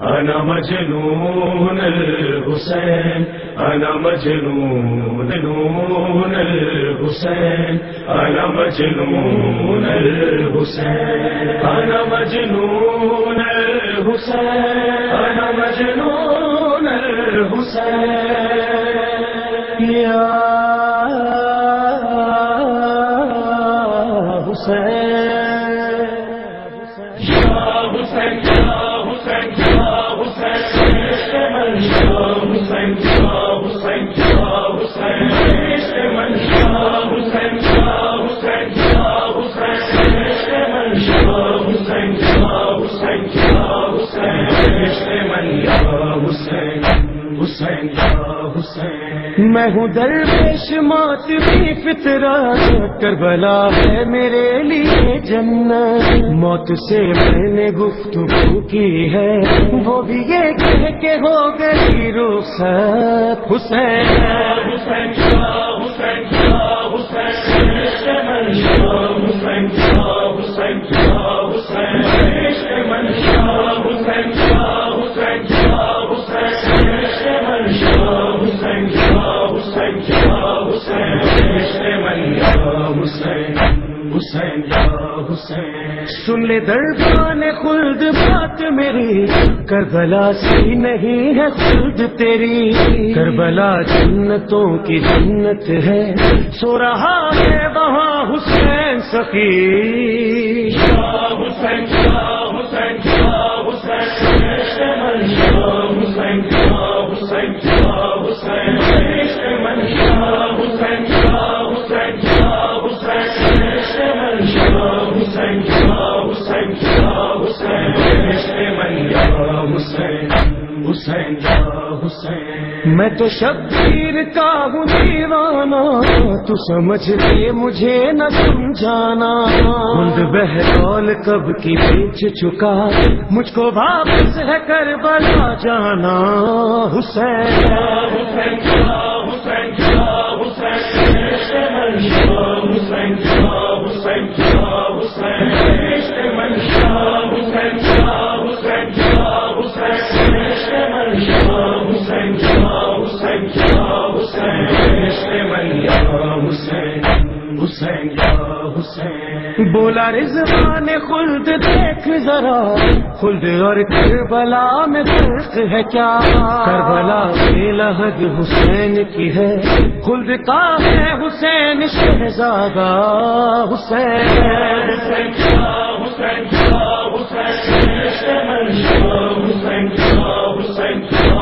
انا مجنون حسین انا مجنون نون حسین انا مجنون حسین انا مجنون حسین انا مجنون حسین حسین حسين يا حسين میں ہوں درویش موت کی فطرہ کربلا ہے میرے لیے جنت۔ موت سے میں نے گفتگو کی ہے۔ وہ بھی یہ کہہ کے ہو گئی رخصت۔ حسین۔ حسین حسین حسین۔ حسین حسین حسین۔ حسین یا حسین۔ سن لے دربان خلد بات میری۔ کربلا سی نہیں ہے خلد تیری۔ کربلا جنتوں کی جنت ہے۔ سو رہا ہے وہاں حسین سخی۔ یا حسین یا حسین یا حسین۔ یا حسین حسین حسین میں تو شبیر کا ہوں دیوانہ تو سمجھ لے مجھے نہ سمجھانا خود بہرول کب کی بیچ چکا مجھ کو واپس ہے کر بلا جانا حسین حسین حسین حسین حسین حسین حسین من یا حسین حسین یا حسین۔ بولا رضوان خلد دیکھ ذرا خلد اور کربلا میں فرق ہے کیا؟ کربلا بے لہد حسین کی ہے خلد کا ہے حسین شہزادہ حسین۔ حسین حسین حسین حسین حسین۔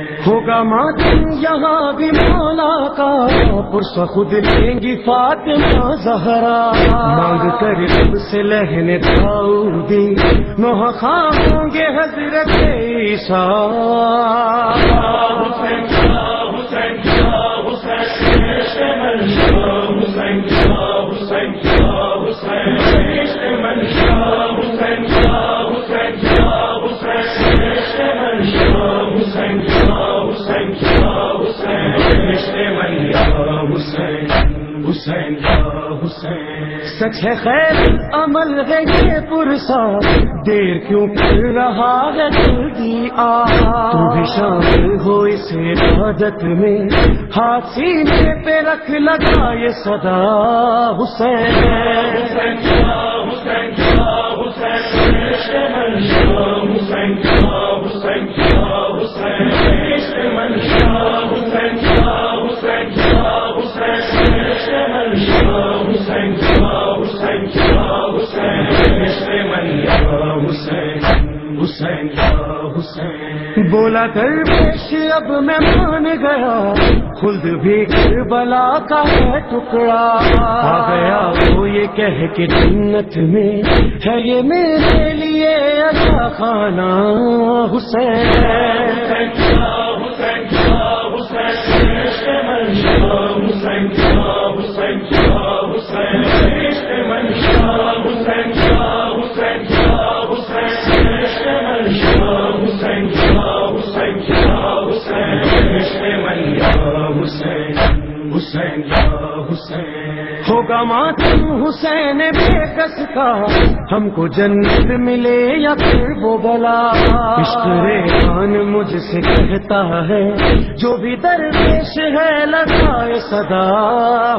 ہوگا ماتم، یہاں بھی مولا کا پرس خود لیں گی فاطمہ زہرا۔ مانگ کر سب سے لہن داؤدی نوہ خواہ ہوں گے حضرت عیسیٰ۔ حسین سچ ہے خیر عمل ہے یہ پرسا دیر کیوں کر رہا ہے جلدی آ تو بھی شامل ہو اس عبادت میں۔ ہاتھ سینے پہ رکھ لگا یہ صدا حسین۔ حسین حسین حسین۔ حسین حسین۔ حسین بولا درویش اب میں مان گیا۔ خود بھی کربلا کا ہے ٹکڑا۔ آ گیا وہ یہ کہہ کے جنت میں ہے یہ میرے لیے اچھا خانہ حسین حسین حسین۔ ہوگا ماتم حسین بے کس کا ہم کو جنت ملے یا پھر وہ بلا خان مجھ سے کہتا ہے جو بھی درویش ہے لگائے صدا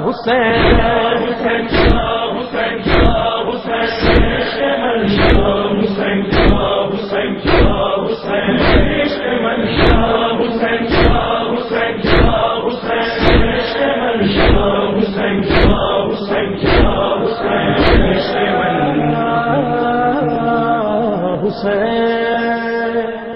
حسین حسین حسین حسین